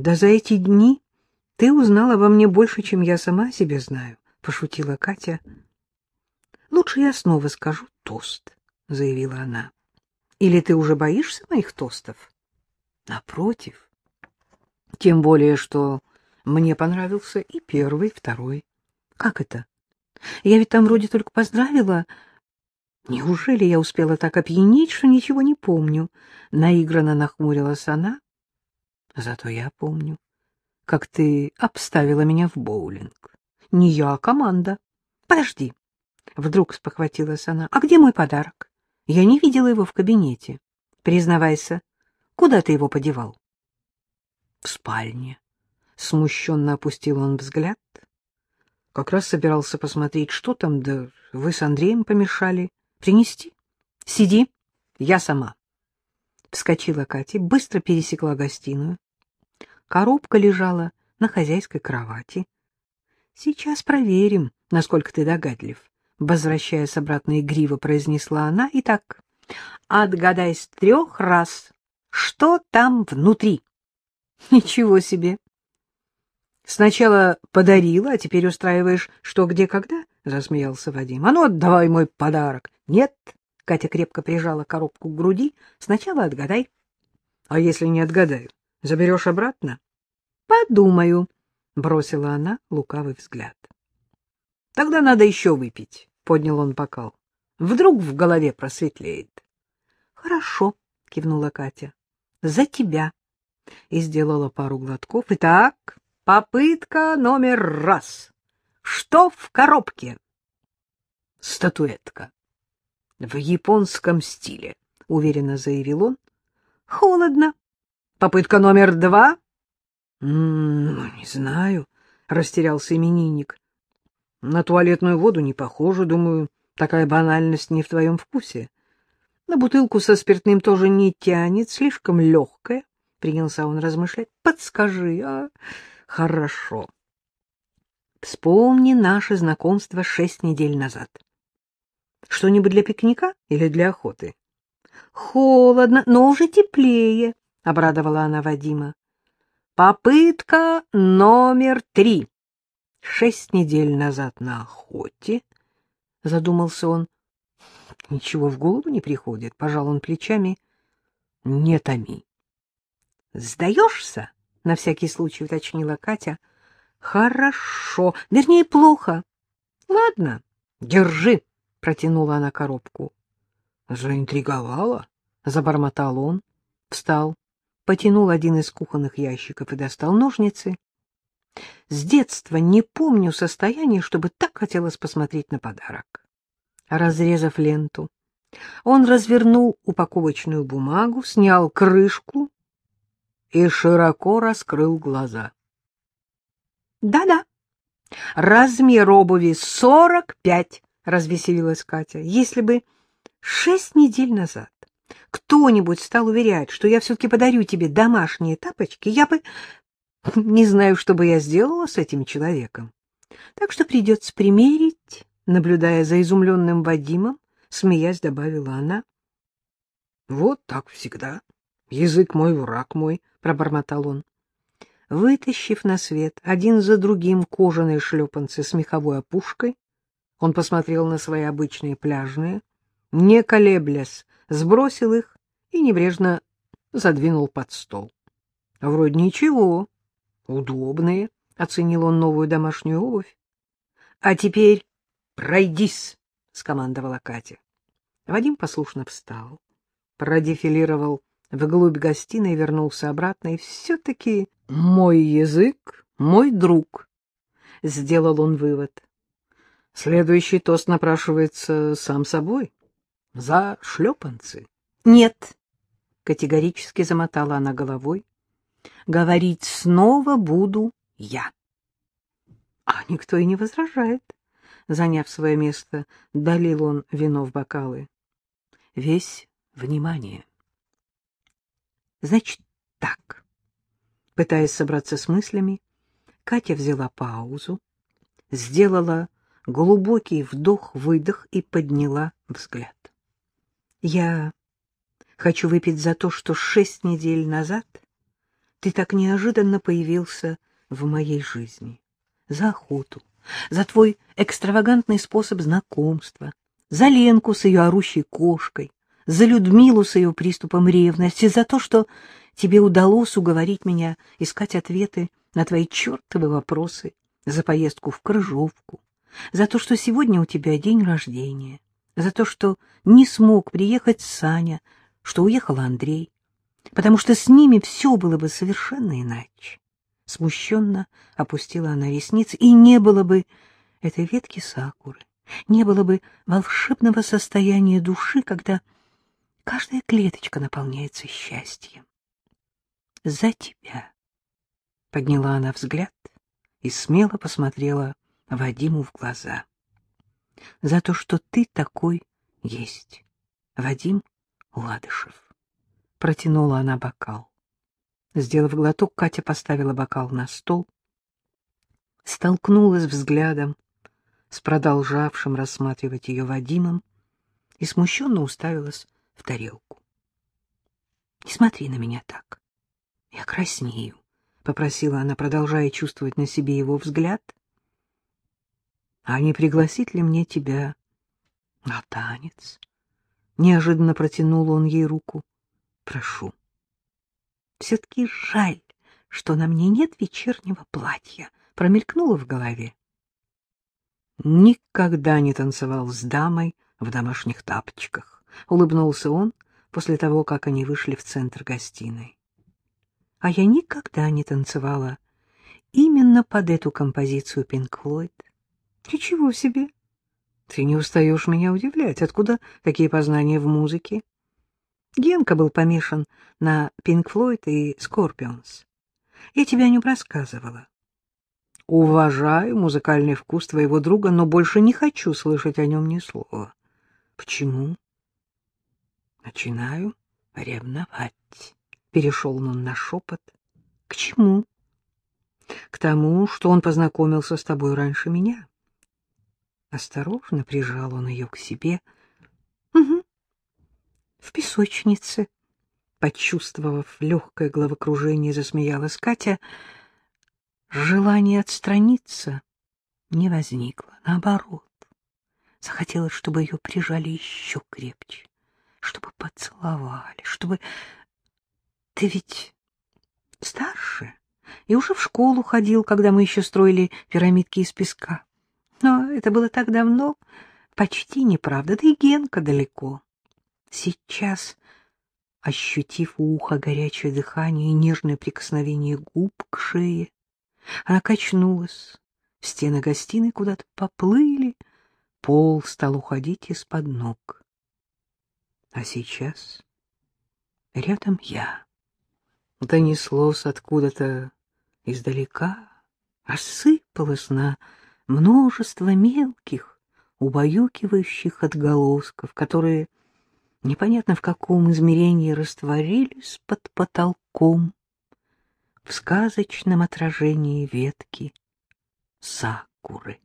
Да за эти дни ты узнала обо мне больше, чем я сама о себе знаю, — пошутила Катя. — Лучше я снова скажу тост, — заявила она. — Или ты уже боишься моих тостов? — Напротив. Тем более, что мне понравился и первый, и второй. — Как это? Я ведь там вроде только поздравила. Неужели я успела так опьянеть, что ничего не помню? Наигранно нахмурилась она. Зато я помню, как ты обставила меня в боулинг. Не я, а команда. Подожди. Вдруг спохватилась она. А где мой подарок? Я не видела его в кабинете. Признавайся, куда ты его подевал? В спальне. Смущенно опустил он взгляд. Как раз собирался посмотреть, что там, да вы с Андреем помешали. Принести? Сиди, я сама. Вскочила Катя, быстро пересекла гостиную. Коробка лежала на хозяйской кровати. Сейчас проверим, насколько ты догадлив. Возвращаясь обратно игриво, произнесла она. Итак, отгадай с трех раз, что там внутри. Ничего себе! Сначала подарила, а теперь устраиваешь что, где, когда? — засмеялся Вадим. — А ну, отдавай мой подарок. — Нет. Катя крепко прижала коробку к груди. — Сначала отгадай. — А если не отгадаю, заберешь обратно? — Подумаю, — бросила она лукавый взгляд. — Тогда надо еще выпить, — поднял он бокал. — Вдруг в голове просветлеет. — Хорошо, — кивнула Катя. — За тебя. И сделала пару глотков. — Итак... Попытка номер раз. Что в коробке? Статуэтка. В японском стиле, уверенно заявил он. Холодно. Попытка номер два. «М-м, не знаю, растерялся именинник. На туалетную воду не похоже, думаю, такая банальность не в твоем вкусе. На бутылку со спиртным тоже не тянет, слишком легкая, принялся он размышлять. Подскажи, а Хорошо. Вспомни наше знакомство шесть недель назад. Что-нибудь для пикника или для охоты? Холодно, но уже теплее, — обрадовала она Вадима. Попытка номер три. Шесть недель назад на охоте, — задумался он. Ничего в голову не приходит, — пожал он плечами. Не томи. Сдаешься? — на всякий случай уточнила Катя. — Хорошо, вернее, плохо. — Ладно, держи, — протянула она коробку. — Заинтриговала, — забормотал он, встал, потянул один из кухонных ящиков и достал ножницы. С детства не помню состояния, чтобы так хотелось посмотреть на подарок. Разрезав ленту, он развернул упаковочную бумагу, снял крышку и широко раскрыл глаза. «Да-да, размер обуви сорок пять», — развеселилась Катя. «Если бы шесть недель назад кто-нибудь стал уверять, что я все-таки подарю тебе домашние тапочки, я бы... Не знаю, что бы я сделала с этим человеком. Так что придется примерить, наблюдая за изумленным Вадимом, смеясь, добавила она. Вот так всегда. Язык мой, враг мой, — пробормотал он. Вытащив на свет один за другим кожаные шлепанцы с меховой опушкой, он посмотрел на свои обычные пляжные, не колеблясь, сбросил их и небрежно задвинул под стол. — Вроде ничего, удобные, — оценил он новую домашнюю обувь. — А теперь пройдись, — скомандовала Катя. Вадим послушно встал, продефилировал вглубь гостиной вернулся обратно, и все-таки мой язык — мой друг, — сделал он вывод. Следующий тост напрашивается сам собой. За шлепанцы. — Нет, — категорически замотала она головой. — Говорить снова буду я. А никто и не возражает. Заняв свое место, долил он вино в бокалы. Весь внимание. Значит, так. Пытаясь собраться с мыслями, Катя взяла паузу, сделала глубокий вдох-выдох и подняла взгляд. Я хочу выпить за то, что шесть недель назад ты так неожиданно появился в моей жизни. За охоту, за твой экстравагантный способ знакомства, за Ленку с ее орущей кошкой, за Людмилу с ее приступом ревности, за то, что тебе удалось уговорить меня искать ответы на твои чертовы вопросы, за поездку в Крыжовку, за то, что сегодня у тебя день рождения, за то, что не смог приехать Саня, что уехал Андрей, потому что с ними все было бы совершенно иначе. Смущенно опустила она ресницы, и не было бы этой ветки сакуры, не было бы волшебного состояния души, когда каждая клеточка наполняется счастьем. За тебя. Подняла она взгляд и смело посмотрела Вадиму в глаза. За то, что ты такой есть. Вадим Ладышев. Протянула она бокал. Сделав глоток, Катя поставила бокал на стол, столкнулась взглядом с продолжавшим рассматривать ее Вадимом и смущенно уставилась в тарелку. — Не смотри на меня так. Я краснею, — попросила она, продолжая чувствовать на себе его взгляд. — А не пригласить ли мне тебя на танец? Неожиданно протянул он ей руку. — Прошу. — Все-таки жаль, что на мне нет вечернего платья, — промелькнуло в голове. Никогда не танцевал с дамой в домашних тапочках. — улыбнулся он после того, как они вышли в центр гостиной. — А я никогда не танцевала именно под эту композицию Pink Floyd. — Ничего себе! Ты не устаешь меня удивлять. Откуда такие познания в музыке? Генка был помешан на Pink Floyd и Скорпионс. Я тебе о нем рассказывала. Уважаю музыкальный вкус твоего друга, но больше не хочу слышать о нем ни слова. Почему? Начинаю ревновать. Перешел он на шепот. К чему? К тому, что он познакомился с тобой раньше меня. Осторожно прижал он ее к себе. Угу. В песочнице. Почувствовав легкое головокружение, засмеялась Катя. Желание отстраниться не возникло. Наоборот, захотелось, чтобы ее прижали еще крепче чтобы поцеловали, чтобы... Ты ведь старше и уже в школу ходил, когда мы еще строили пирамидки из песка. Но это было так давно, почти неправда, да и Генка далеко. Сейчас, ощутив у уха горячее дыхание и нежное прикосновение губ к шее, она качнулась, стены гостиной куда-то поплыли, пол стал уходить из-под ног. А сейчас рядом я. Донеслось откуда-то издалека, рассыпалось на множество мелких, убаюкивающих отголосков, которые непонятно в каком измерении растворились под потолком в сказочном отражении ветки сакуры.